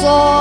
só.